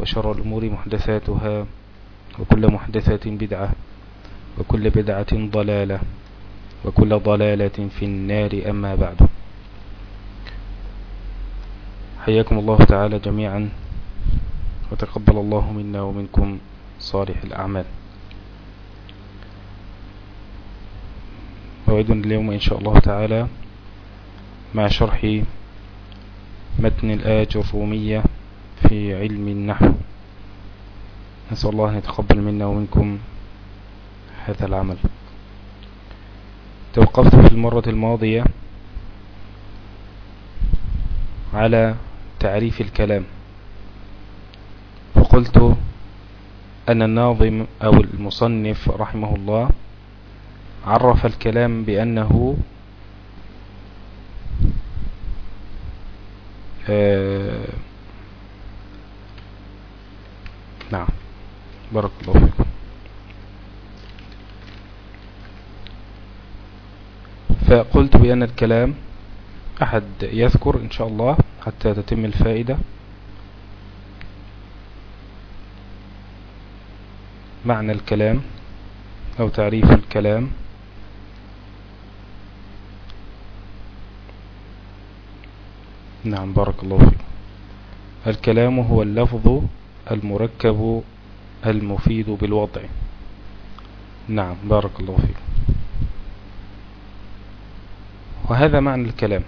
وشر الأمور محدثاتها وكل محدثة بدعة وكل بدعة ضلالة وكل ضلالة في النار أما بعد. حياكم الله تعالى جميعا وتقبل الله منا ومنكم صالح الأعمال. موعدنا اليوم إن شاء الله تعالى مع شرح متن الآية الرومية في علم النحو. نسأل الله أن يتقبل منا ومنكم هذا العمل. توقفت في المرة الماضية على تعريف الكلام. وقلت أن الناظم أو المصنف رحمه الله عرف الكلام بأنه آه نعم. بارك الله فيكم. فقلت بأن الكلام أحد يذكر إن شاء الله حتى تتم الفائدة. معنى الكلام أو تعريف الكلام. نعم بارك الله فيك الكلام هو اللفظ المركب المفيد بالوضع. نعم بارك الله فيك. وهذا معنى الكلام.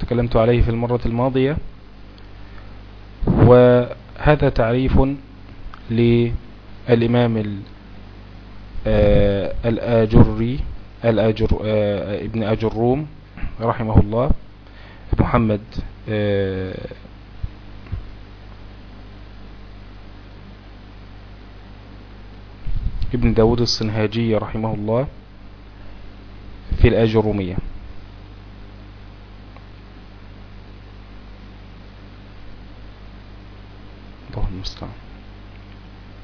تكلمت عليه في المرة الماضية. وهذا تعريف للإمام آه، الآجري الآجر آه، ابن أجروم رحمه الله محمد آه، ابن داود الصنهاجي رحمه الله في الأجرومية الله المستعان.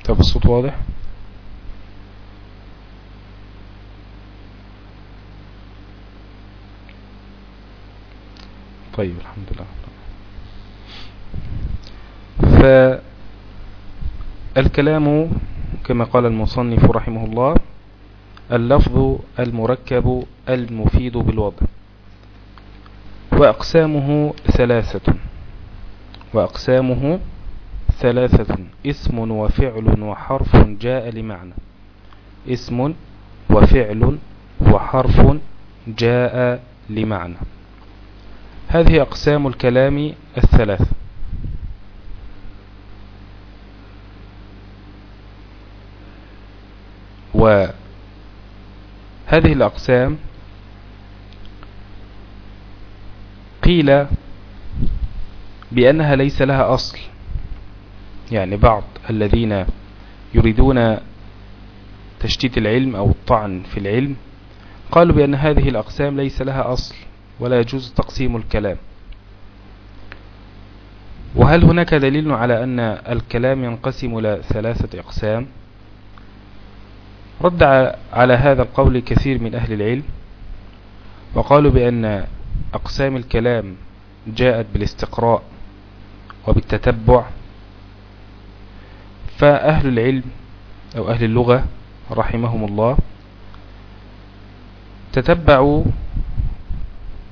طب الصوت واضح؟ طيب الحمد لله. فالكلام كما قال المصنف رحمه الله اللفظ المركب المفيد بالوضع. وأقسامه ثلاثة. وأقسامه ثلاثة. اسم وفعل وحرف جاء لمعنى. اسم وفعل وحرف جاء لمعنى. هذه أقسام الكلام الثلاث وهذه الأقسام قيل بأنها ليس لها أصل. يعني بعض الذين يريدون تشتيت العلم أو الطعن في العلم قالوا بأن هذه الأقسام ليس لها أصل ولا يجوز تقسيم الكلام. وهل هناك دليل على أن الكلام ينقسم إلى ثلاثة أقسام؟ رد على هذا القول كثير من أهل العلم وقالوا بأن أقسام الكلام جاءت بالاستقراء وبالتتبع فأهل العلم أو أهل اللغة رحمهم الله تتبعوا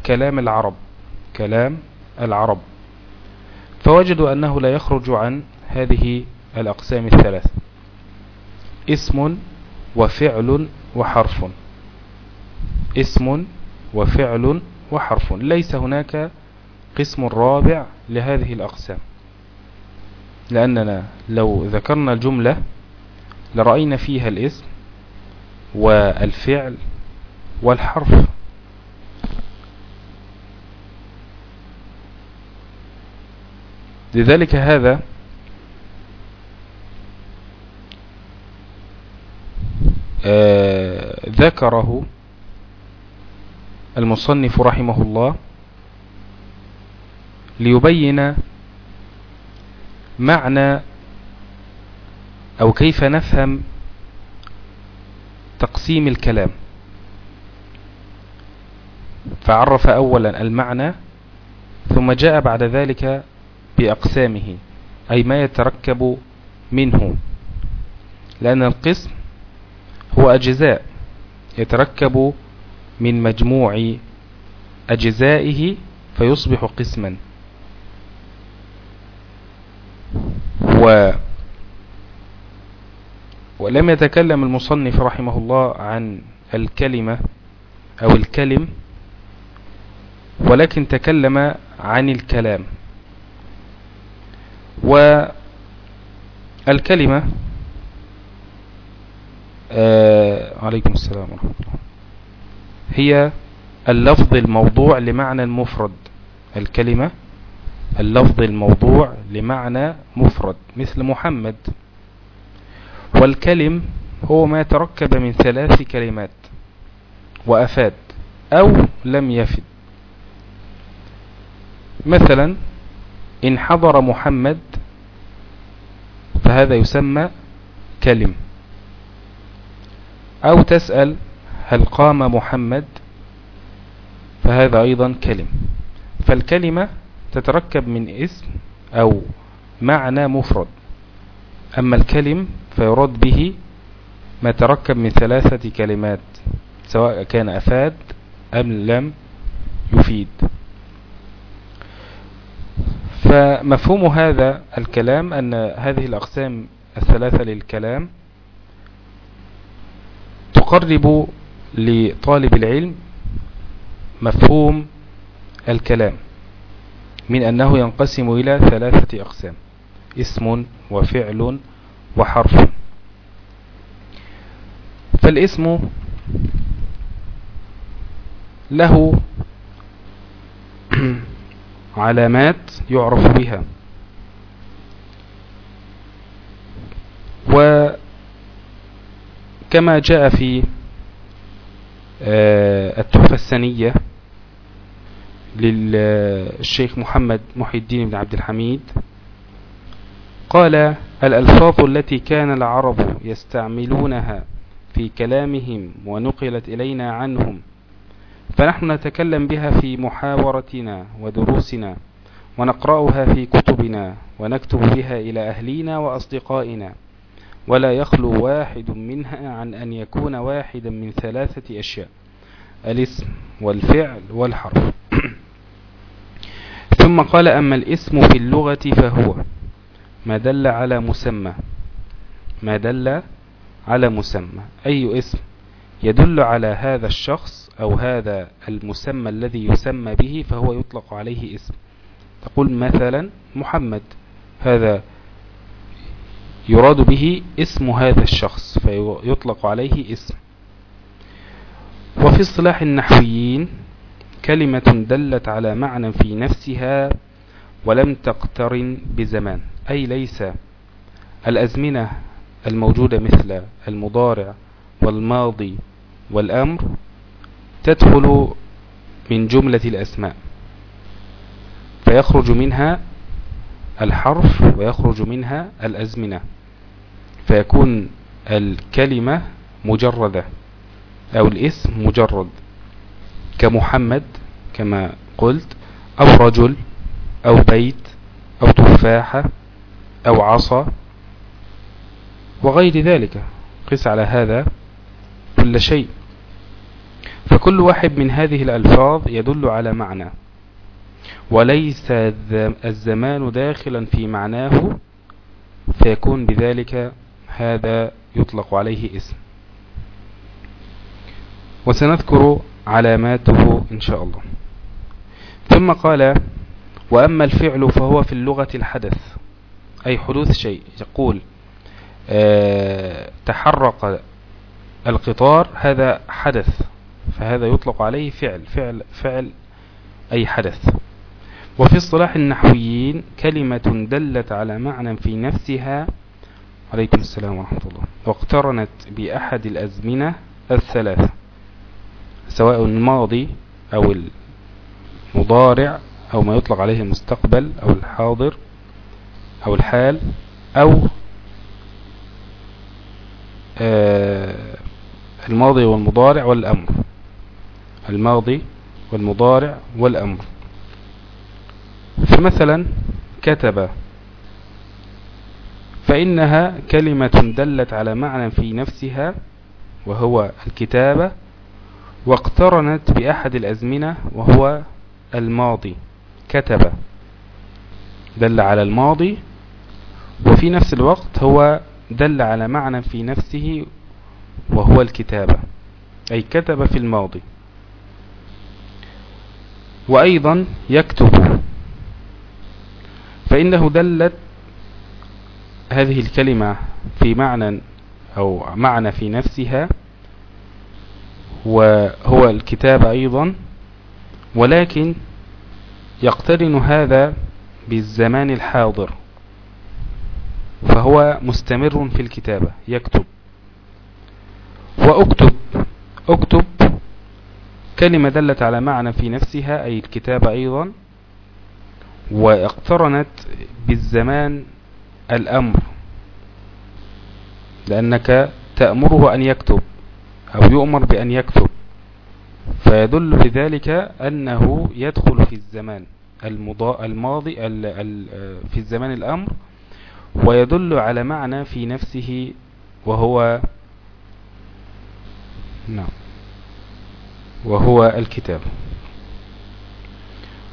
كلام العرب كلام العرب فوجدوا أنه لا يخرج عن هذه الأقسام الثلاث. اسم وفعل وحرف. اسم وفعل وحرف. ليس هناك قسم رابع لهذه الأقسام. لأننا لو ذكرنا الجملة لرأينا فيها الاسم والفعل والحرف. لذلك هذا آه، ذكره المصنف رحمه الله ليبين معنى أو كيف نفهم تقسيم الكلام. فعرف أولا المعنى ثم جاء بعد ذلك بأقسامه أي ما يتركب منه لأن القسم هو أجزاء يتركب من مجموع أجزائه فيصبح قسما. و ولم يتكلم المصنف رحمه الله عن الكلمة أو الكلم ولكن تكلم عن الكلام. والكلمة آه عليكم السلام ورحمة الله. هي اللفظ الموضوع لمعنى مفرد الكلمة اللفظ الموضوع لمعنى مفرد مثل محمد. والكلم هو ما تركب من ثلاث كلمات وأفاد أو لم يفد. مثلا إن حضر محمد فهذا يسمى كلم. أو تسأل هل قام محمد فهذا أيضا كلم. فالكلمة تتركب من اسم أو معنى مفرد. أما الكلم فيراد به ما تركب من ثلاثة كلمات سواء كان أفاد أم لم يفيد. فمفهوم هذا الكلام أن هذه الأقسام الثلاثة للكلام تقرب لطالب العلم مفهوم الكلام من أنه ينقسم إلى ثلاثة أقسام اسم وفعل وحرف. فالاسم له علامات يعرف بها وكما جاء في آه، التحفة السنية للشيخ محمد محي الدين بن عبد الحميد. قال الألفاظ التي كان العرب يستعملونها في كلامهم ونقلت إلينا عنهم فنحن نتكلم بها في محاورتنا ودروسنا ونقرأها في كتبنا ونكتب بها إلى أهلينا وأصدقائنا. ولا يخلو واحد منها عن أن يكون واحدا من ثلاثة أشياء الاسم والفعل والحرف. ثم قال أما الاسم في اللغة فهو ما دل على مسمى ما دل على مسمى. أي اسم يدل على هذا الشخص أو هذا المسمى الذي يسمى به فهو يطلق عليه اسم. تقول مثلا محمد هذا يراد به اسم هذا الشخص فيطلق عليه اسم. وفي اصطلاح النحويين كلمة دلت على معنى في نفسها ولم تقترن بزمان أي ليس الأزمنة الموجودة مثل المضارع والماضي والأمر تدخل من جملة الأسماء فيخرج منها الحرف ويخرج منها الأزمنة. فيكون الكلمة مجردة أو الاسم مجرد كمحمد كما قلت أو رجل أو بيت أو تفاحة أو عصا وغير ذلك. قس على هذا كل شيء. فكل واحد من هذه الألفاظ يدل على معنى وليس الزمان داخلا في معناه فيكون بذلك هذا يطلق عليه اسم. وسنذكر علاماته إن شاء الله. ثم قال وأما الفعل فهو في اللغة الحدث أي حدوث شيء. يقول آه تحرق القطار هذا حدث فهذا يطلق عليه فعل فعل فعل أي حدث. وفي اصطلاح النحويين كلمة دلت على معنى في نفسها عليكم السلام ورحمة الله. واقترنت بأحد الأزمنة الثلاثة سواء الماضي أو المضارع أو ما يطلق عليه المستقبل أو الحاضر أو الحال أو آه، الماضي والمضارع والأمر. الماضي والمضارع والأمر. فمثلا كتب فإنها كلمة دلت على معنى في نفسها وهو الكتابة واقترنت بأحد الأزمنة وهو الماضي كتب. دل على الماضي وفي نفس الوقت هو دل على معنى في نفسه وهو الكتابة أي كتب في الماضي. وأيضا يكتب. فإنه دلت هذه الكلمة في معنى أو معنى في نفسها وهو الكتاب أيضا ولكن يقترن هذا بالزمان الحاضر فهو مستمر في الكتابة يكتب. وأكتب أكتب كلمة دلت على معنى في نفسها أي الكتابة أيضا واقترنت بالزمان الأمر لأنك تأمره أن يكتب أو يؤمر بأن يكتب فيدل بذلك أنه يدخل في الزمان الماضي في الزمان الأمر ويدل على معنى في نفسه وهو نعم وهو الكتاب.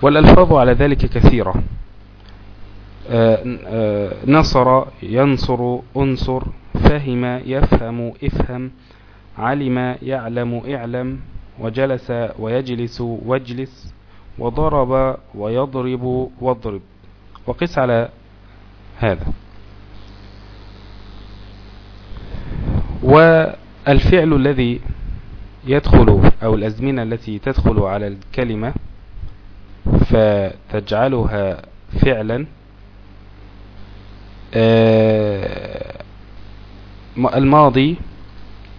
والألفاظ على ذلك كثيرة. نصر ينصر انصر فهم يفهم افهم علم يعلم اعلم وجلس ويجلس واجلس وضرب ويضرب واضرب. وقس على هذا. والفعل الذي يدخل أو الأزمنة التي تدخل على الكلمة فتجعلها فعلا آه، الماضي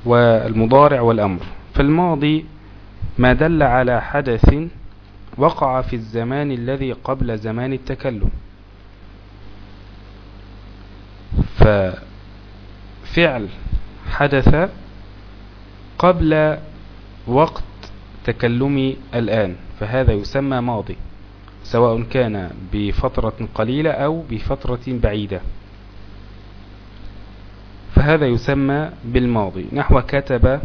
والمضارع والأمر. فالماضي ما دل على حدث وقع في الزمان الذي قبل زمان التكلم. ففعل حدث قبل وقت تكلمي الآن فهذا يسمى ماضي سواء كان بفترة قليلة أو بفترة بعيدة. فهذا يسمى بالماضي. نحو كتب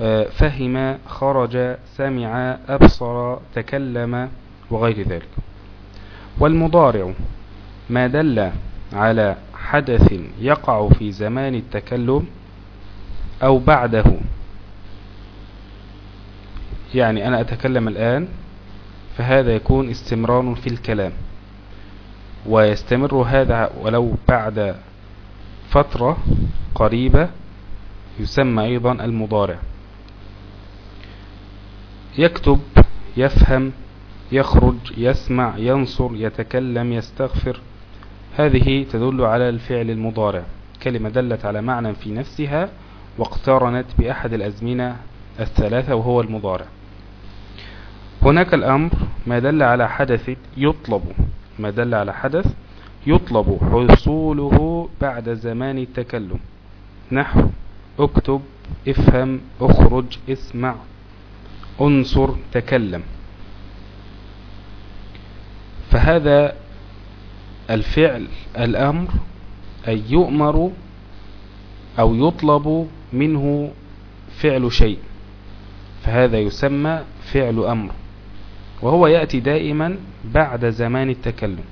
آه، فهم خرج سمع أبصر تكلم وغير ذلك. والمضارع ما دل على حدث يقع في زمان التكلم أو بعده. يعني أنا أتكلم الآن فهذا يكون استمرار في الكلام. ويستمر هذا ولو بعد فترة قريبة يسمى أيضا المضارع. يكتب يفهم يخرج يسمع ينصر يتكلم يستغفر. هذه تدل على الفعل المضارع. كلمة دلت على معنى في نفسها واقترنت بأحد الأزمنة الثلاثة وهو المضارع. هناك الأمر ما دل على حدث يطلب ما دل على حدث يطلب حصوله بعد زمان التكلم. نحو اكتب افهم اخرج اسمع انصر تكلم. فهذا الفعل الأمر أي يؤمر أو يطلب منه فعل شيء. فهذا يسمى فعل أمر. وهو يأتي دائما بعد زمان التكلم.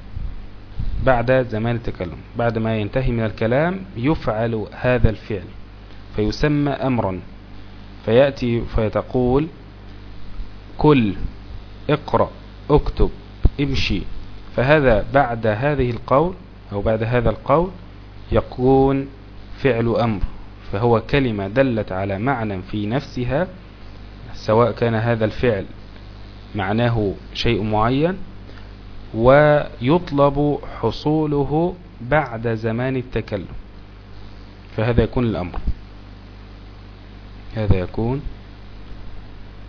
بعد زمان التكلم بعد ما ينتهي من الكلام يفعل هذا الفعل فيسمى أمرا فيأتي فيتقول كل اقرأ اكتب امشي. فهذا بعد هذه القول أو بعد هذا القول يكون فعل أمر فهو كلمة دلت على معنى في نفسها سواء كان هذا الفعل معناه شيء معين ويطلب حصوله بعد زمان التكلم. فهذا يكون الأمر. هذا يكون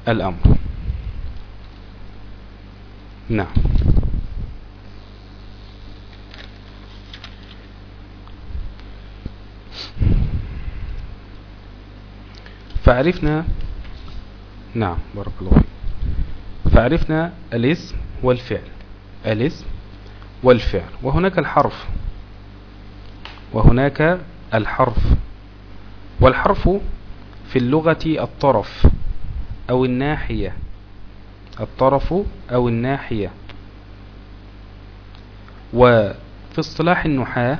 الأمر. نعم. فعرفنا نعم بارك الله فيك. فعرفنا الاسم والفعل. الاسم والفعل. وهناك الحرف. وهناك الحرف. والحرف في اللغة الطرف أو الناحية. الطرف أو الناحية. وفي اصطلاح النحاة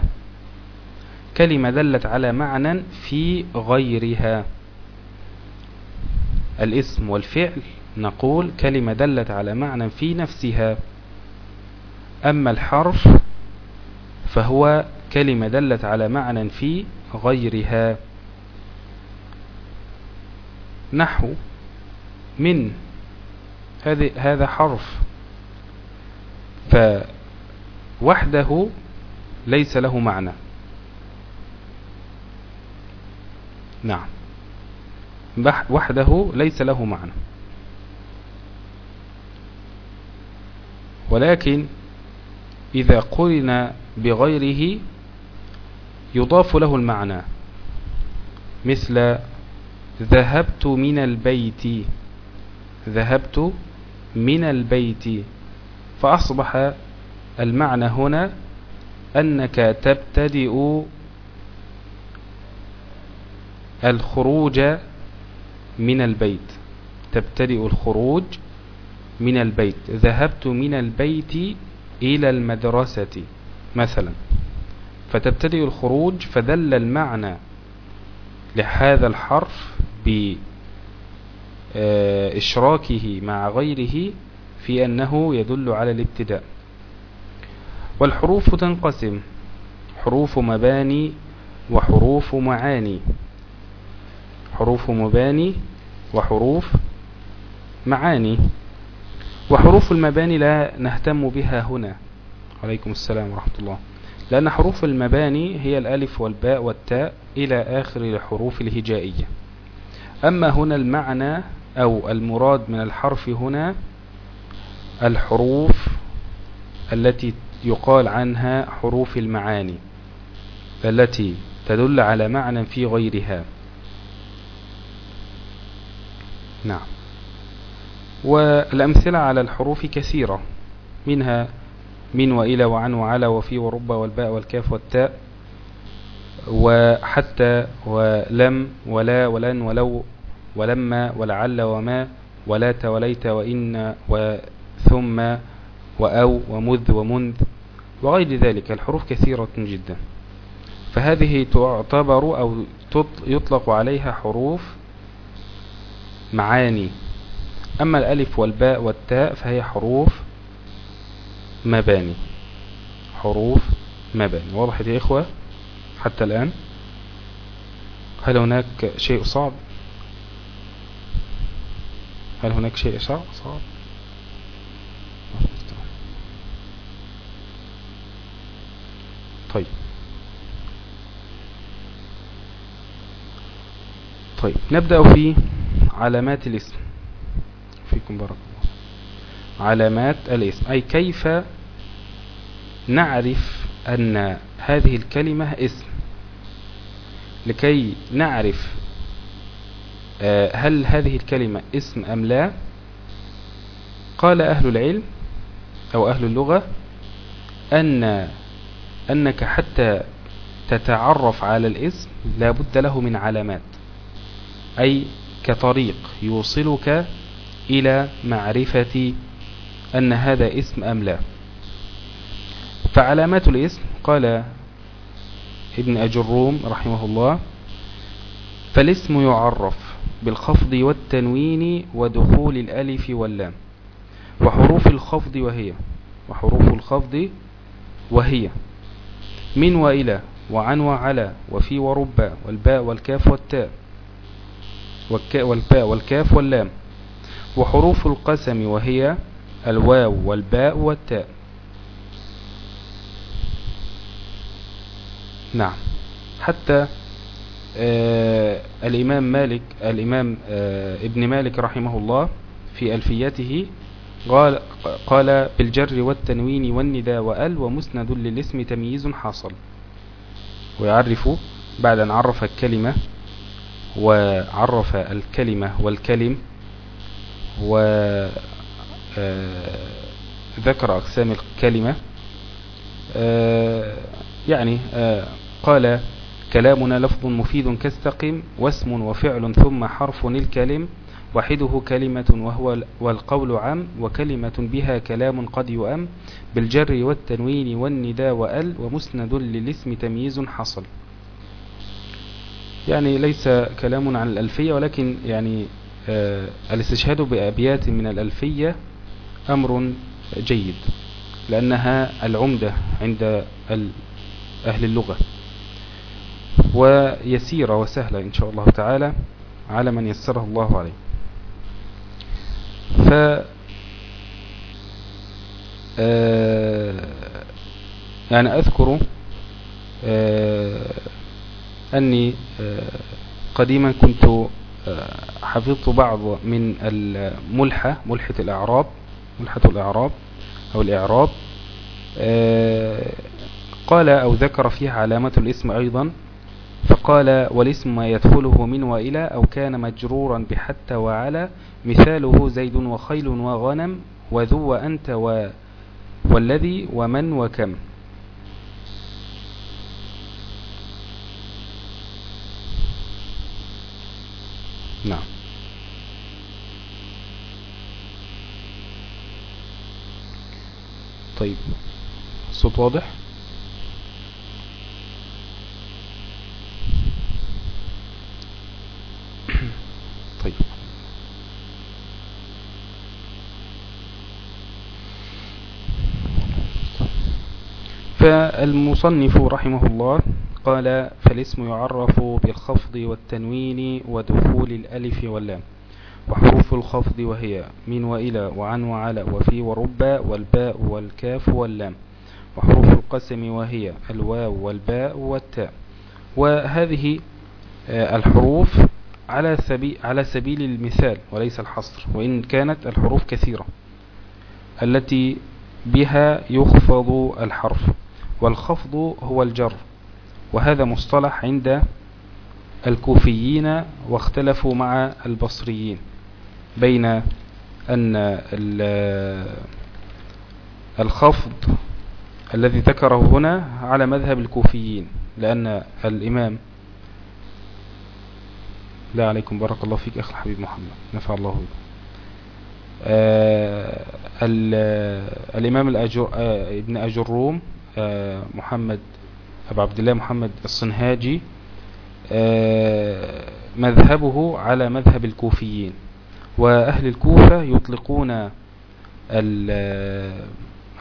كلمة دلت على معنى في غيرها. الاسم والفعل نقول كلمة دلت على معنى في نفسها. أما الحرف فهو كلمة دلت على معنى في غيرها. نحو من هذا حرف. فوحده ليس له معنى. نعم. وحده ليس له معنى. ولكن إذا قرن بغيره يضاف له المعنى مثل ذهبت من البيت ذهبت من البيت. فأصبح المعنى هنا أنك تبتدئ الخروج من البيت. تبتدئ الخروج من البيت. ذهبت من البيت إلى المدرسة مثلا. فتبتدئ الخروج فدل المعنى لهذا الحرف بإشراكه مع غيره في أنه يدل على الابتداء. والحروف تنقسم حروف مباني وحروف معاني. حروف مباني وحروف معاني. وحروف المباني لا نهتم بها هنا. عليكم السلام ورحمة الله. لأن حروف المباني هي الألف والباء والتاء إلى آخر الحروف الهجائية. أما هنا المعنى أو المراد من الحرف هنا الحروف التي يقال عنها حروف المعاني التي تدل على معنى في غيرها. نعم. والأمثلة على الحروف كثيرة منها من وإلى وعن وعلى وفي ورب والباء والكاف والتاء وحتى ولم ولا ولن ولو ولما ولعل وما ولات وليت وإن وثم وأو ومذ ومنذ وغير ذلك الحروف كثيرة جدا فهذه تعتبر أو يطلق عليها حروف معاني أما الألف والباء والتاء فهي حروف مباني. حروف مباني. واضح يا إخوة؟ حتى الآن؟ هل هناك شيء صعب؟ هل هناك شيء صعب؟ صعب. طيب. طيب نبدأ في علامات الاسم. فيكم بارك الله علامات الاسم أي كيف نعرف أن هذه الكلمة اسم لكي نعرف آه، هل هذه الكلمة اسم أم لا؟ قال أهل العلم أو أهل اللغة أن أنك حتى تتعرف على الاسم لا بد له من علامات. أي كطريق يوصلك إلى معرفة أن هذا اسم أم لا. فعلامات الاسم قال ابن أجروم رحمه الله فالاسم يعرف بالخفض والتنوين ودخول الألف واللام وحروف الخفض وهي وحروف الخفض وهي من وإلى وعن وعلى وفي ورب والباء والكاف والتاء والباء والكاف واللام وحروف القسم وهي الواو والباء والتاء. نعم. حتى آه الإمام مالك الإمام آه ابن مالك رحمه الله في ألفيته قال, قال بالجر والتنوين والنداء وأل ومسند للاسم تمييز حاصل. ويعرف بعد أن عرف الكلمة وعرف الكلمة والكلم وذكر آه، أقسام الكلمة. آه، يعني آه، قال كلامنا لفظ مفيد كاستقم واسم وفعل ثم حرف الكلم وحده كلمة وهو والقول عام وكلمة بها كلام قد يؤم بالجر والتنوين والنداء وأل ومسند للاسم تمييز حصل. يعني ليس كلام عن الألفية ولكن يعني الاستشهاد بأبيات من الألفية أمر جيد لأنها العمدة عند أهل اللغة. ويسيرة وسهلة إن شاء الله تعالى على من يسره الله عليه. ف آه، يعني أذكر آه، أني آه، قديما كنت حفظت بعض من الملحة ملحة الإعراب. ملحة الإعراب أو الإعراب. قال أو ذكر فيها علامة الاسم أيضا فقال والاسم ما يدخله من وإلى أو كان مجرورا بحتى وعلى مثاله زيد وخيل وغنم وذو وأنت و والذي ومن وكم. نعم. طيب صوت واضح؟ طيب. فالمصنف رحمه الله قال فالاسم يعرف بالخفض والتنوين ودخول الألف واللام. وحروف الخفض وهي من وإلى وعن وعلى وفي ورب والباء والكاف واللام. وحروف القسم وهي الواو والباء والتاء. وهذه آه، الحروف على سبيل, على سبيل المثال وليس الحصر وإن كانت الحروف كثيرة التي بها يخفض الحرف والخفض هو الجر. وهذا مصطلح عند الكوفيين واختلفوا مع البصريين. بين أن الخفض الذي ذكره هنا على مذهب الكوفيين لأن الإمام لا عليكم بارك الله فيك أخي الحبيب محمد نفع الله. بك آه الإمام الأجر آه ابن أجروم آه محمد أبو عبد الله محمد الصنهاجي آه مذهبه على مذهب الكوفيين. وأهل الكوفة يطلقون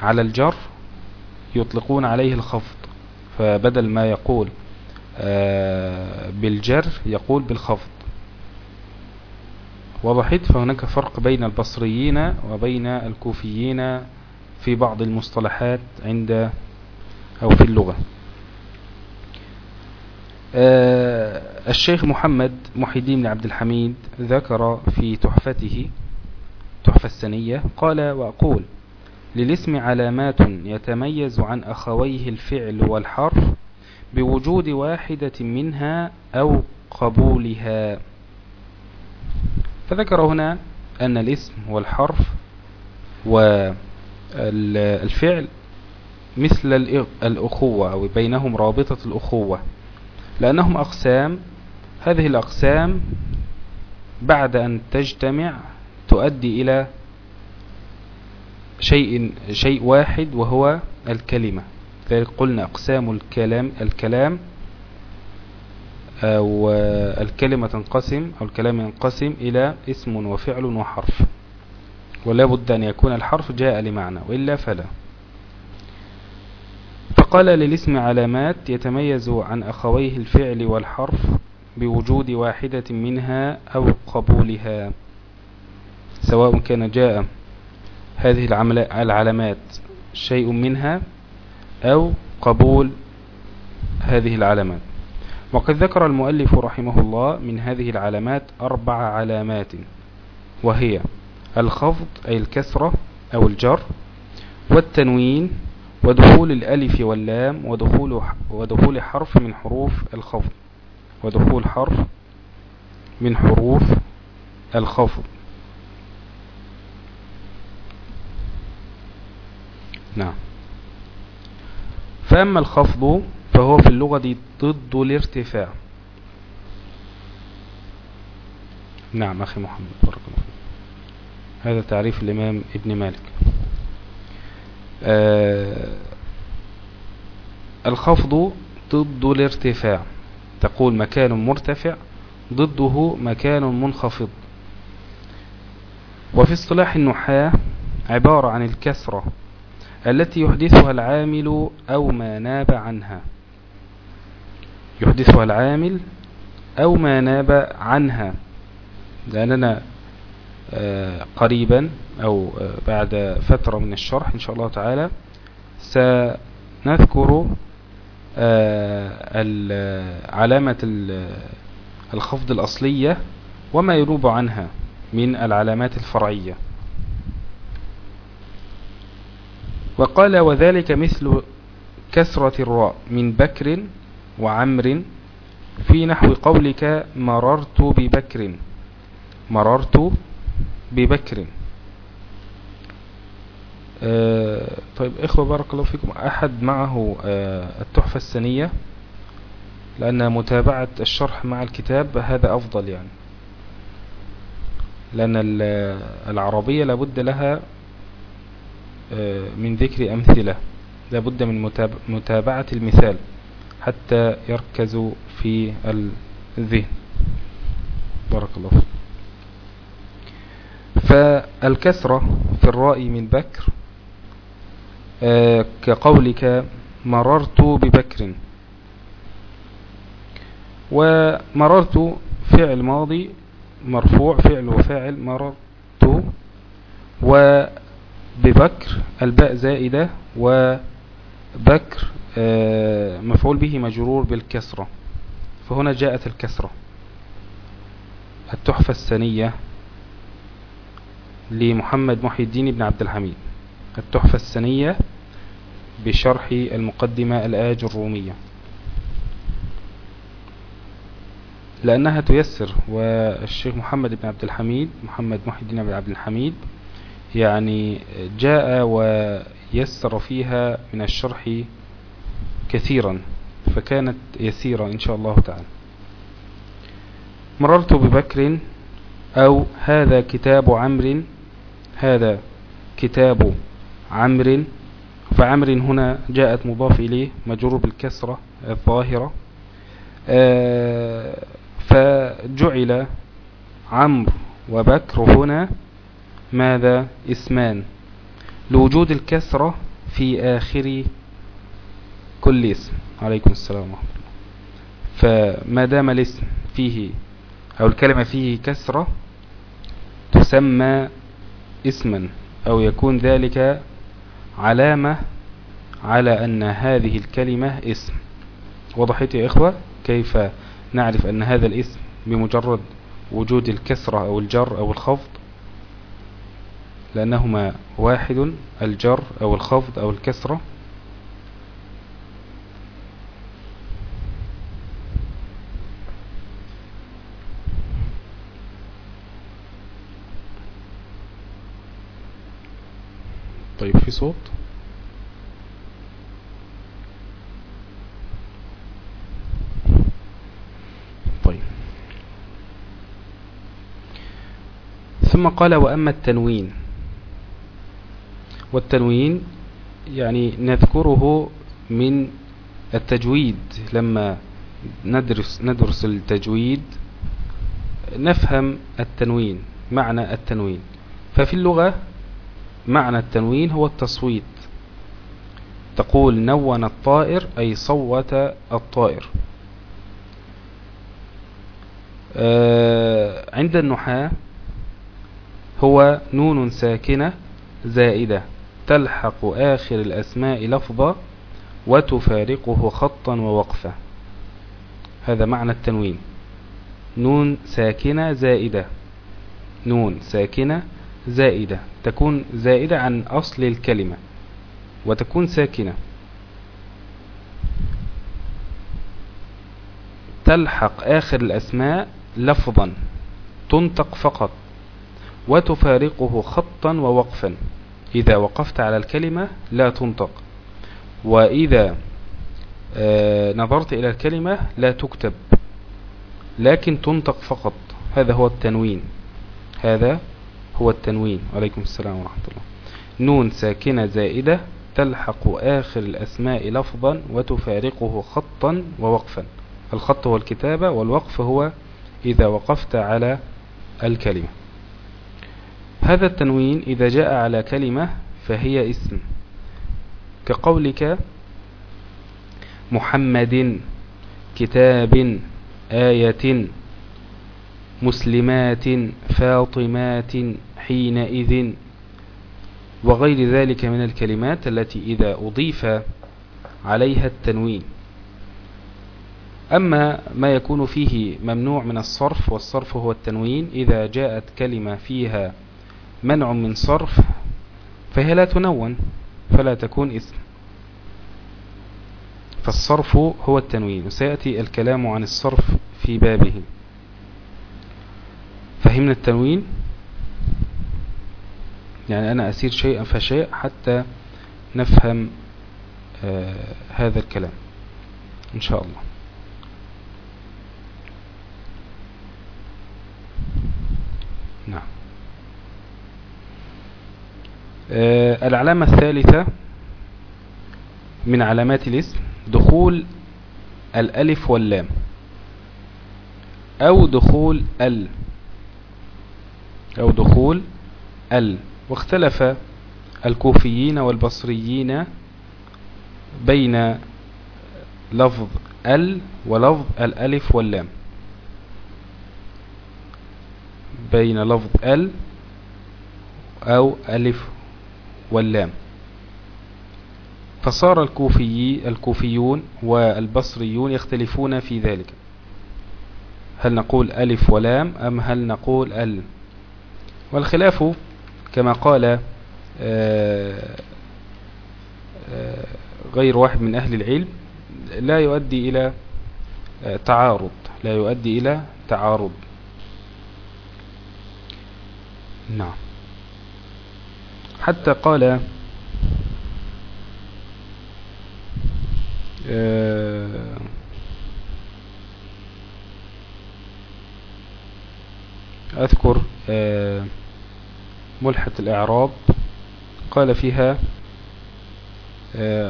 على الجر يطلقون عليه الخفض. فبدل ما يقول آه، بالجر يقول بالخفض. وضحت فهناك فرق بين البصريين وبين الكوفيين في بعض المصطلحات عند أو في اللغة. الشيخ محمد محي الدين بن عبد الحميد ذكر في تحفته تحفة السنية قال وأقول للاسم علامات يتميز عن أخويه الفعل والحرف بوجود واحدة منها أو قبولها. فذكر هنا أن الاسم والحرف والفعل مثل الأخوة أو بينهم رابطة الأخوة. لأنهم أقسام هذه الأقسام بعد أن تجتمع تؤدي إلى شيء شيء واحد وهو الكلمة. ذلك قلنا أقسام الكلام الكلام أو الكلمة تنقسم أو الكلام ينقسم إلى اسم وفعل وحرف. ولا بد أن يكون الحرف جاء لمعنى وإلا فلا. فقال للاسم علامات يتميز عن أخويه الفعل والحرف بوجود واحدة منها أو قبولها سواء كان جاء هذه العلامات شيء منها أو قبول هذه العلامات. وقد ذكر المؤلف رحمه الله من هذه العلامات أربع علامات وهي الخفض أي الكسرة أو الجر والتنوين ودخول الألف واللام ودخول, ودخول حرف من حروف الخفض. ودخول حرف من حروف الخفض. نعم. فأما الخفض فهو في اللغة ضد الارتفاع. نعم أخي محمد بارك الله هذا تعريف الإمام ابن مالك. الخفض ضد الارتفاع. تقول مكان مرتفع ضده مكان منخفض. وفي اصطلاح النحاة عبارة عن الكسرة التي يحدثها العامل أو ما ناب عنها. يحدثها العامل أو ما ناب عنها. لأننا آه، قريبا أو آه، بعد فترة من الشرح إن شاء الله تعالى سنذكر آه، علامة الخفض الأصلية وما ينوب عنها من العلامات الفرعية. وقال وذلك مثل كسرة الراء من بكر وعمر في نحو قولك مررت ببكر مررت ببكر. آه طيب إخوة بارك الله فيكم أحد معه آه التحفة السنية؟ لأن متابعة الشرح مع الكتاب هذا أفضل يعني. لأن العربية لابد لها آه من ذكر أمثلة لابد من متابعة المثال حتى يركزوا في الذهن. بارك الله فيكم فالكسرة في الراء من بكر آه، كقولك مررت ببكر. ومررت فعل ماضي مرفوع فعل وفاعل مررت. وببكر الباء زائدة وبكر آه، مفعول به مجرور بالكسرة. فهنا جاءت الكسرة. التحفة السنية لمحمد محي الدين بن عبد الحميد. التحفة السنية بشرح المقدمة الآج الرومية. لأنها تيسر والشيخ محمد بن عبد الحميد محمد محي الدين بن عبد الحميد يعني جاء ويسر فيها من الشرح كثيرا فكانت يسيرة إن شاء الله تعالى. مررت ببكر أو هذا كتاب عمر هذا كتاب عمر فعمر هنا جاءت مضاف إليه مجرور بالكسرة الظاهرة. آه، فجعل عمرو وبكر هنا ماذا؟ اسمان. لوجود الكسرة في آخر كل اسم. عليكم السلام ورحمة الله. فما دام الاسم فيه أو الكلمة فيه كسرة تسمى اسما أو يكون ذلك علامة على أن هذه الكلمة اسم. وضحت يا إخوة كيف نعرف أن هذا الاسم بمجرد وجود الكسرة أو الجر أو الخفض؟ لأنهما واحد الجر أو الخفض أو الكسرة. طيب في صوت؟ طيب. ثم قال وأما التنوين. والتنوين يعني نذكره من التجويد. لما ندرس, ندرس التجويد نفهم التنوين معنى التنوين. ففي اللغة معنى التنوين هو التصويت. تقول نون الطائر أي صوت الطائر. آه، عند النحاة هو نون ساكنة زائدة تلحق آخر الأسماء لفظة وتفارقه خطا ووقفة هذا معنى التنوين. نون ساكنة زائدة. نون ساكنة زائدة تكون زائدة عن أصل الكلمة وتكون ساكنة. تلحق آخر الأسماء لفظا تنطق فقط وتفارقه خطا ووقفا. إذا وقفت على الكلمة لا تنطق وإذا آه، نظرت إلى الكلمة لا تكتب لكن تنطق فقط. هذا هو التنوين. هذا هو التنوين. عليكم السلام ورحمة الله. نون ساكنة زائدة تلحق آخر الأسماء لفظا وتفارقه خطا ووقفا. الخط هو الكتابة والوقف هو إذا وقفت على الكلمة. هذا التنوين إذا جاء على كلمة فهي اسم. كقولك محمد كتاب آية مسلمات فاطمات حينئذ وغير ذلك من الكلمات التي إذا أضيف عليها التنوين. أما ما يكون فيه ممنوع من الصرف والصرف هو التنوين إذا جاءت كلمة فيها منع من صرف فهي لا تنون فلا تكون اسم فالصرف هو التنوين وسيأتي الكلام عن الصرف في بابه. فهمنا التنوين؟ يعني أنا أسير شيئا فشيء حتى نفهم آه هذا الكلام. إن شاء الله. نعم. آه العلامة الثالثة من علامات الاسم دخول الألف واللام أو دخول ال. أو دخول ال واختلف الكوفيين والبصريين بين لفظ ال ولفظ الألف واللام. بين لفظ ال أو ألف واللام. فصار الكوفي الكوفيون والبصريون يختلفون في ذلك. هل نقول ألف ولام أم هل نقول ال؟ والخلاف كما قال آه، آه، غير واحد من أهل العلم لا يؤدي إلى آه، تعارض لا يؤدي إلى تعارض. نعم. حتى قال أذكر ملحة الإعراب قال فيها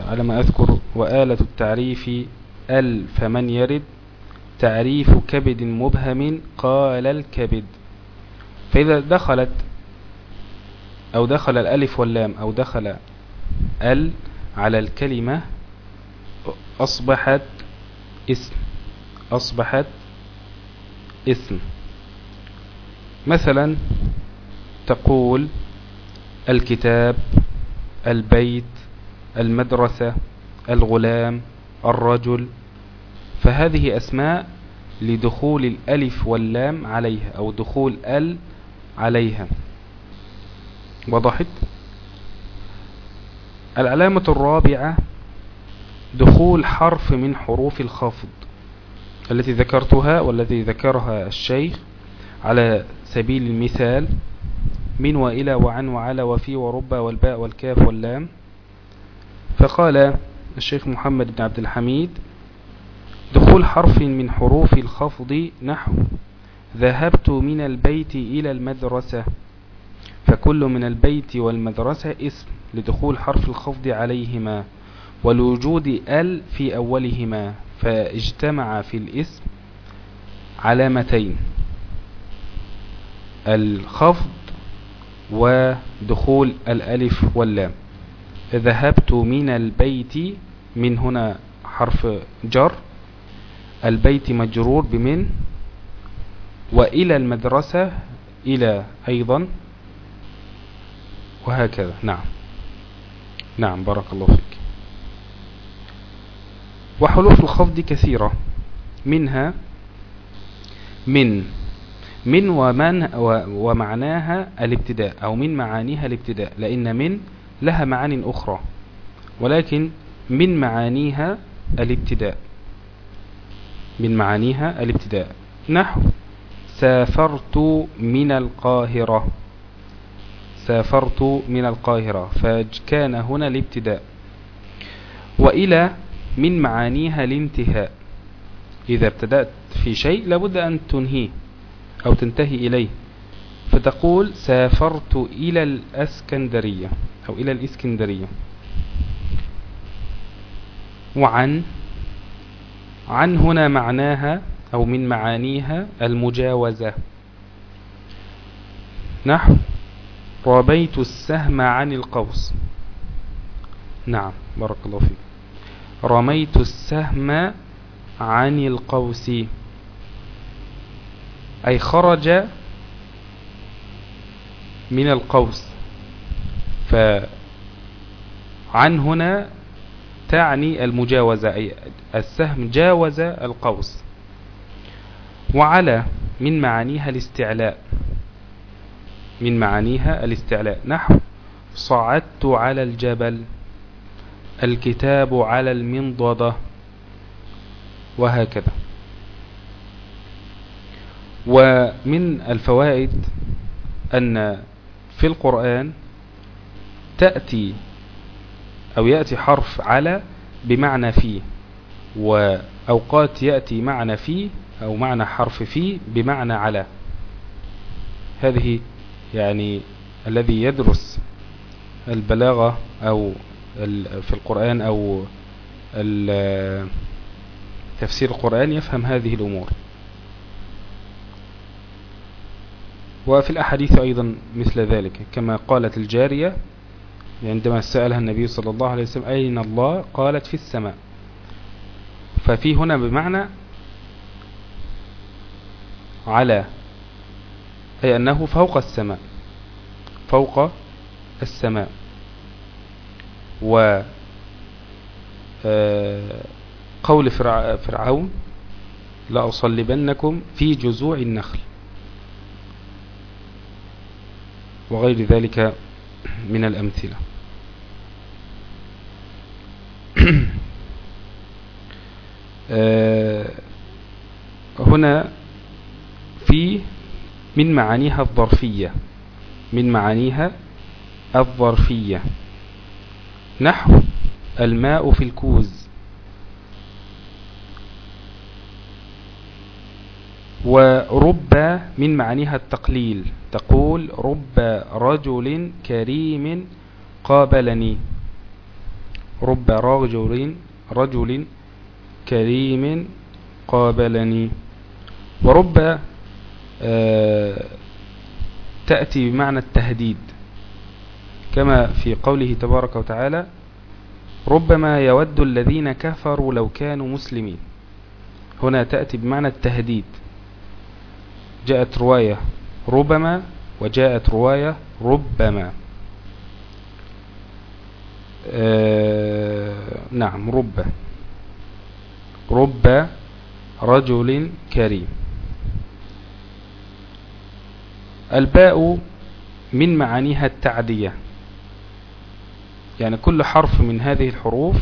على ما أذكر وآلة التعريف ال فمن يرد تعريف كبد مبهم قال الكبد. فإذا دخلت أو دخل الألف واللام أو دخل ال على الكلمة أصبحت اسم أصبحت اسم. مثلا تقول الكتاب البيت المدرسة الغلام الرجل فهذه أسماء لدخول الألف واللام عليها أو دخول ال عليها. وضحت؟ العلامة الرابعة دخول حرف من حروف الخفض التي ذكرتها والتي ذكرها الشيخ على سبيل المثال من وإلى وعن وعلى وفي ورب والباء والكاف واللام. فقال الشيخ محمد بن عبد الحميد دخول حرف من حروف الخفض نحو. ذهبت من البيت إلى المدرسة. فكل من البيت والمدرسة اسم لدخول حرف الخفض عليهما ولوجود ال في أولهما. فاجتمع في الاسم علامتين الخفض ودخول الألف واللام. ذهبت من البيت من هنا حرف جر. البيت مجرور بمن؟ وإلى المدرسة إلى أيضا. وهكذا. نعم. نعم بارك الله فيك. وحروف الخفض كثيرة. منها من من ومن ومعناها الابتداء أو من معانيها الابتداء لأن من لها معاني أخرى ولكن من معانيها الابتداء. من معانيها الابتداء. نحو سافرت من القاهرة. سافرت من القاهرة. فكان هنا الابتداء. وإلى من معانيها الانتهاء. إذا ابتدأت في شيء لابد أن تنهيه. أو تنتهي إليه. فتقول سافرت إلى الأسكندرية أو إلى الإسكندرية. وعن عن هنا معناها أو من معانيها المجاوزة. نحو ربيت السهم عن القوس. نعم بارك الله فيك. رميت السهم عن القوس. أي خرج من القوس. فعن هنا تعني المجاوزة أي السهم جاوز القوس. وعلى من معانيها الاستعلاء. من معانيها الاستعلاء. نحو صعدت على الجبل الكتاب على المنضدة وهكذا. ومن الفوائد أن في القرآن تأتي أو يأتي حرف على بمعنى فيه وأوقات يأتي معنى فيه أو معنى حرف فيه بمعنى على. هذه يعني الذي يدرس البلاغة أو في القرآن أو تفسير القرآن يفهم هذه الأمور. وفي الأحاديث أيضا مثل ذلك كما قالت الجارية عندما سألها النبي صلى الله عليه وسلم أين الله؟ قالت في السماء. ففي هنا بمعنى على أي أنه فوق السماء فوق السماء. و آه، قول فرعون لأصلبنكم في جذوع النخل. وغير ذلك من الأمثلة. آه، هنا في من معانيها الظرفية. من معانيها الظرفية. نحو الماء في الكوز. ورب من معانيها التقليل. تقول رب رجل كريم قابلني. رب رجل رجل كريم قابلني. ورب آه، تأتي بمعنى التهديد. كما في قوله تبارك وتعالى ربما يود الذين كفروا لو كانوا مسلمين. هنا تأتي بمعنى التهديد. جاءت رواية ربما وجاءت رواية ربما. آه نعم رب. رب رجل كريم. الباء من معانيها التعدية. يعني كل حرف من هذه الحروف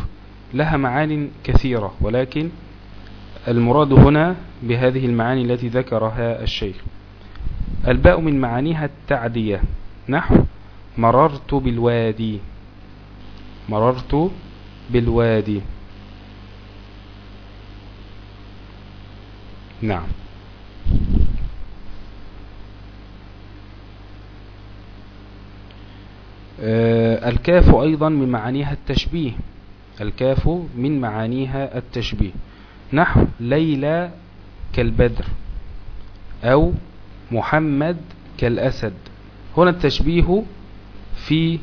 لها معان كثيرة ولكن المراد هنا بهذه المعاني التي ذكرها الشيخ. الباء من معانيها التعدية. نحو مررت بالوادي. مررت بالوادي. نعم. آه، الكاف أيضا من معانيها التشبيه. الكاف من معانيها التشبيه. نحو ليلى كالبدر أو محمد كالأسد. هنا التشبيه في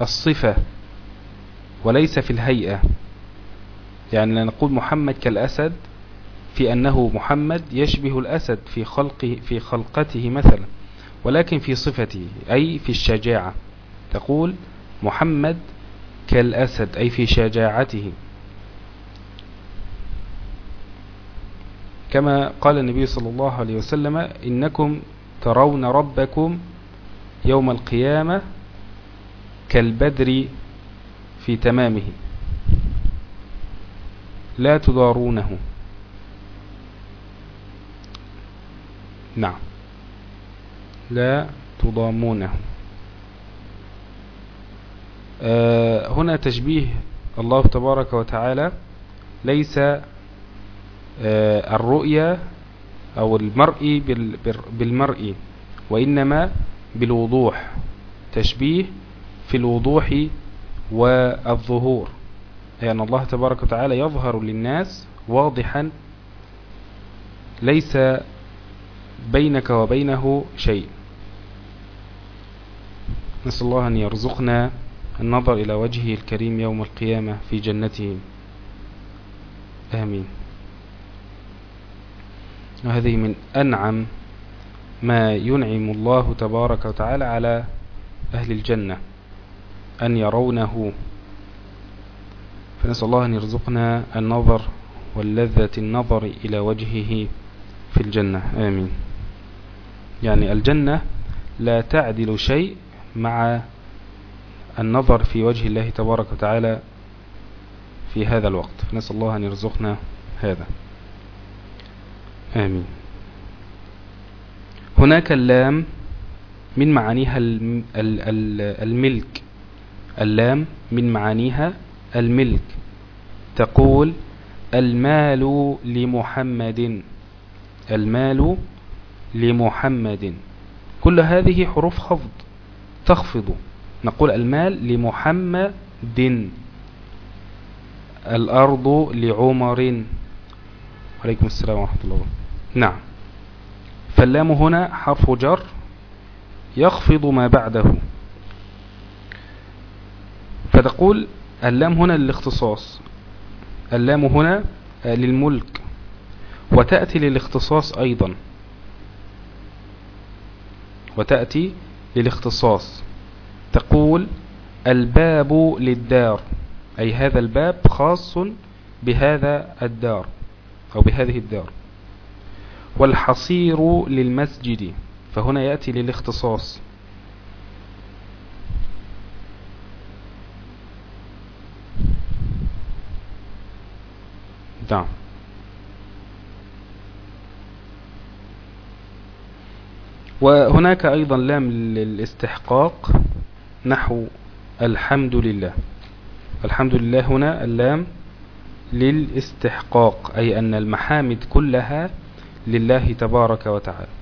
الصفة وليس في الهيئة. يعني نقول محمد كالأسد في أنه محمد يشبه الأسد في خلقه في خلقته مثلا ولكن في صفته أي في الشجاعة. تقول محمد كالأسد أي في شجاعته. كما قال النبي صلى الله عليه وسلم إنكم ترون ربكم يوم القيامة كالبدر في تمامه. لا تضارونه. نعم. لا تضامونه. آه هنا تشبيه الله تبارك وتعالى ليس آه الرؤية أو المرء بالمرء وإنما بالوضوح تشبيه في الوضوح والظهور. أي أن الله تبارك وتعالى يظهر للناس واضحا ليس بينك وبينه شيء. نسأل الله أن يرزقنا النظر إلى وجهه الكريم يوم القيامة في جنته. آمين. وهذه من أنعم ما ينعم الله تبارك وتعالى على أهل الجنة أن يرونه. فنسأل الله أن يرزقنا النظر واللذة النظر إلى وجهه في الجنة. آمين. يعني الجنة لا تعدل شيء مع النظر في وجه الله تبارك وتعالى في هذا الوقت. فنسأل الله أن يرزقنا هذا. آمين. هناك اللام من معانيها الملك. اللام من معانيها الملك. تقول المال لمحمد. المال لمحمد. كل هذه حروف خفض تخفض. نقول المال لمحمد. الأرض لعمر. عليكم السلام ورحمة الله نعم. فاللام هنا حرف جر يخفض ما بعده. فتقول اللام هنا للاختصاص. اللام هنا للملك. وتأتي للاختصاص أيضا. وتأتي للاختصاص. تقول الباب للدار. أي هذا الباب خاص بهذا الدار أو بهذه الدار. والحصير للمسجد فهنا يأتي للاختصاص. نعم. وهناك أيضا لام للاستحقاق نحو الحمد لله. الحمد لله هنا اللام للاستحقاق أي أن المحامد كلها لله تبارك وتعالى.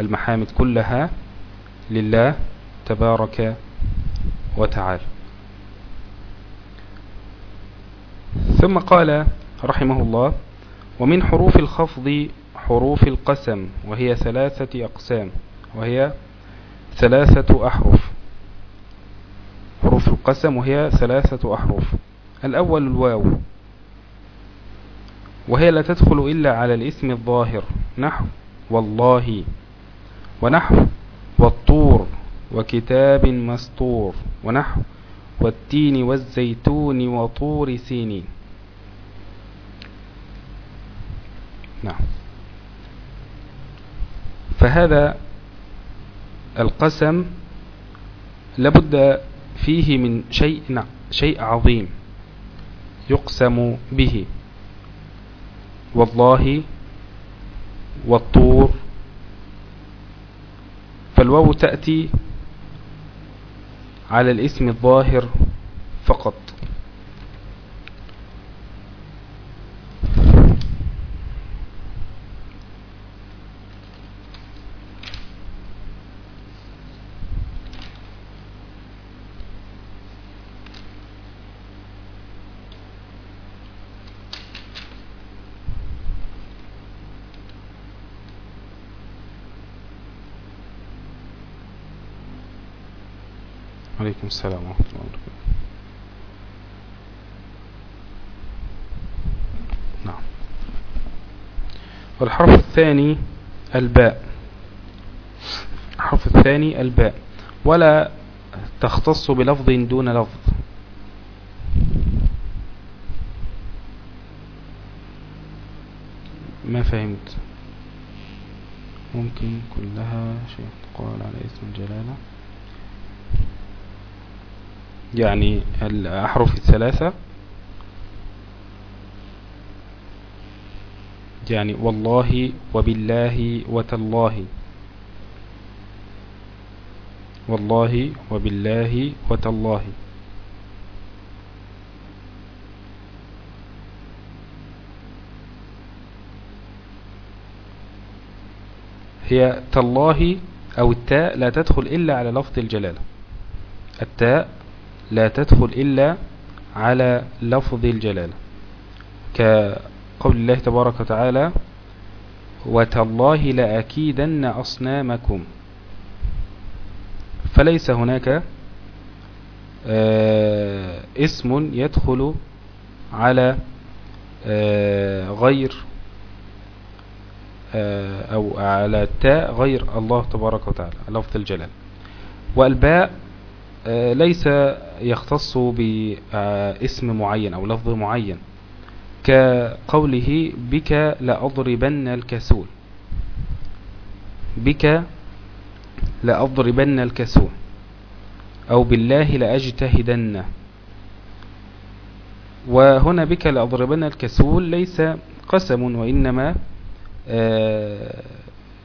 المحامد كلها لله تبارك وتعالى. ثم قال رحمه الله ومن حروف الخفض حروف القسم وهي ثلاثة أقسام وهي ثلاثة أحرف. حروف القسم وهي ثلاثة أحرف. الأول الواو وهي لا تدخل إلا على الاسم الظاهر نحو والله ونحو والطور وكتاب مسطور ونحو والتين والزيتون وطور سينين. نعم. فهذا القسم لابد فيه من شيء شيء عظيم يقسم به. والله والطور. فالواو تأتي على الاسم الظاهر فقط. عليكم السلام ورحمة الله وبركاته. نعم. والحرف الثاني الباء. الحرف الثاني الباء. ولا تختص بلفظ دون لفظ. ما فهمت؟ ممكن كلها شيء تقال على اسم الجلالة يعني الأحرف الثلاثة. يعني والله وبالله وتالله. والله وبالله وتالله. هي تالله أو التاء لا تدخل إلا على لفظ الجلالة. التاء لا تدخل إلا على لفظ الجلالة. كقول الله تبارك وتعالى وتالله لأكيدن أصنامكم. فليس هناك آه، اسم يدخل على آه، غير آه، أو على التاء غير الله تبارك وتعالى لفظ الجلال والباء ليس يختص باسم معين أو لفظ معين. كقوله بك لأضربن الكسول. بك لأضربن الكسول. أو بالله لأجتهدن. وهنا بك لأضربن الكسول ليس قسم وإنما آه،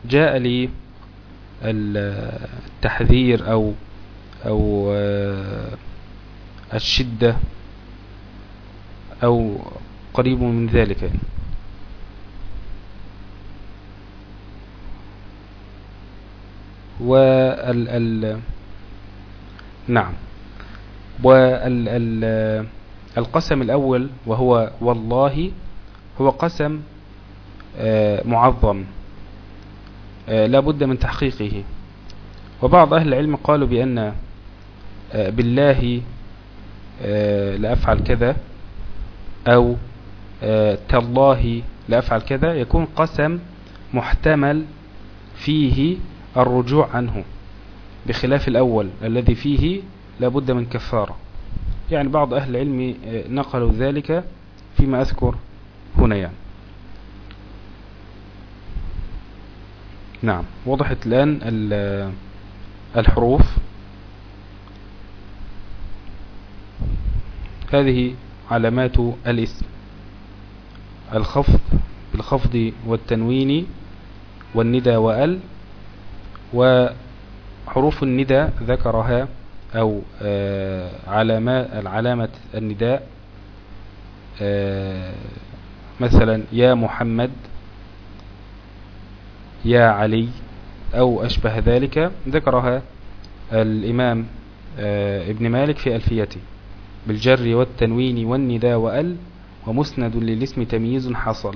جاء لي التحذير أو أو آه، الشدة أو قريب من ذلك يعني. وال ال نعم والقسم الأول وهو والله هو قسم آه، معظم آه، لا بد من تحقيقه وبعض أهل العلم قالوا بأن آه، بالله لأفعل كذا أو تالله لأفعل كذا يكون قسم محتمل فيه الرجوع عنه بخلاف الأول الذي فيه لابد من كفارة. يعني بعض أهل العلم نقلوا ذلك فيما أذكر هنا يعني. نعم وضحت الآن الحروف. هذه علامات الاسم الخفض بالخفض والتنوين والندى وأل وحروف الندى ذكرها أو آه، علامة النداء آه، مثلا يا محمد يا علي أو أشبه ذلك ذكرها الإمام آه، ابن مالك في ألفيته. بالجر والتنوين والنداء وأل ومسند للاسم تمييز حصل.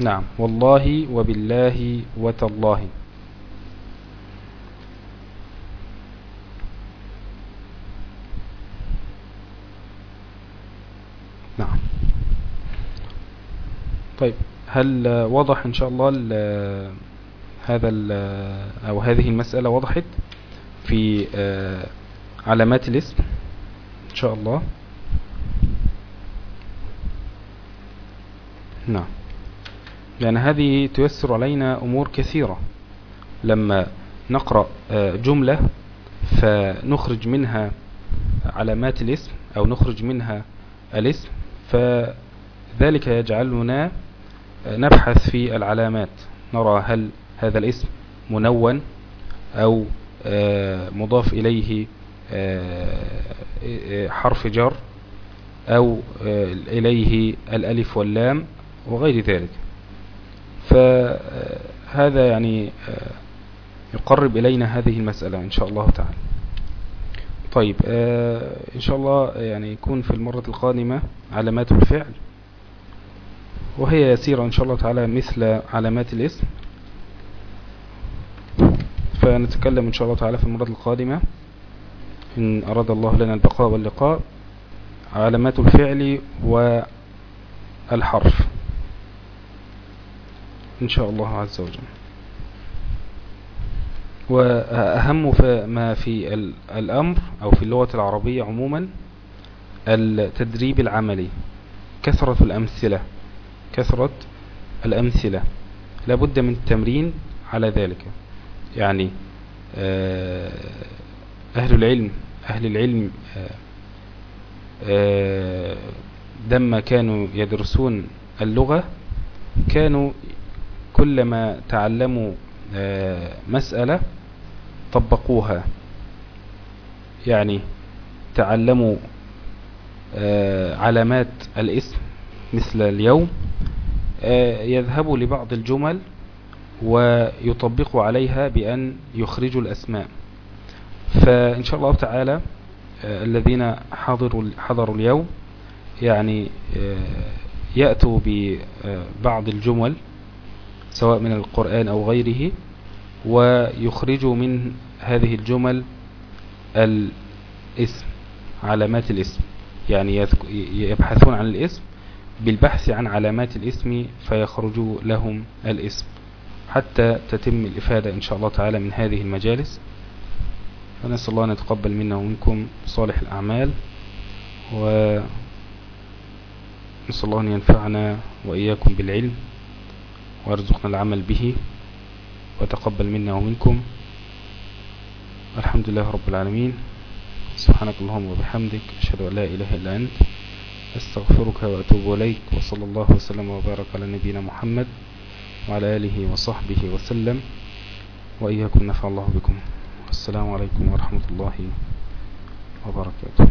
نعم. والله وبالله وتالله. نعم. طيب هل وضح إن شاء الله هذا أو هذه المسألة وضحت في آه، علامات الاسم. إن شاء الله. نعم. يعني هذه تيسر علينا أمور كثيرة. لما نقرأ آه، جملة فنخرج منها علامات الاسم أو نخرج منها الاسم فذلك يجعلنا نبحث في العلامات نرى هل هذا الاسم منون أو آه، مضاف إليه آه، حرف جر أو آه، إليه الألف واللام وغير ذلك. فهذا يعني يقرب إلينا هذه المسألة إن شاء الله تعالى. طيب إن شاء الله يعني يكون في المرة القادمة علامات الفعل وهي يسيرة إن شاء الله تعالى مثل علامات الاسم. فنتكلم إن شاء الله تعالى في المرة القادمة. إن أراد الله لنا البقاء واللقاء علامات الفعل والحرف. إن شاء الله عز وجل. وأهم ما في الأمر أو في اللغة العربية عموما التدريب العملي كثرة الأمثلة كثرة الأمثلة. لابد من التمرين على ذلك. يعني آه، أهل العلم أهل العلم لما كانوا يدرسون اللغة كانوا كلما تعلموا مسألة طبقوها. يعني تعلموا علامات الاسم مثل اليوم يذهبوا لبعض الجمل ويطبقوا عليها بأن يخرجوا الأسماء. فإن شاء الله تعالى الذين حضروا, حضروا اليوم يعني يأتوا ببعض الجمل سواء من القرآن أو غيره ويخرجوا من هذه الجمل الاسم علامات الاسم. يعني يبحثون عن الاسم بالبحث عن علامات الاسم فيخرج لهم الاسم. حتى تتم الإفادة إن شاء الله تعالى من هذه المجالس. فنسأل الله أن يتقبل منا ومنكم صالح الأعمال ونسأل الله أن ينفعنا وإياكم بالعلم وارزقنا العمل به وتقبل منا ومنكم. الحمد لله رب العالمين. سبحانك اللهم وبحمدك أشهد أن لا إله إلا أنت أستغفرك وأتوب إليك وصلى الله وسلم وبارك على نبينا محمد. وعلى آله وصحبه وسلم. وإياكم نفع الله بكم. السلام عليكم ورحمة الله وبركاته.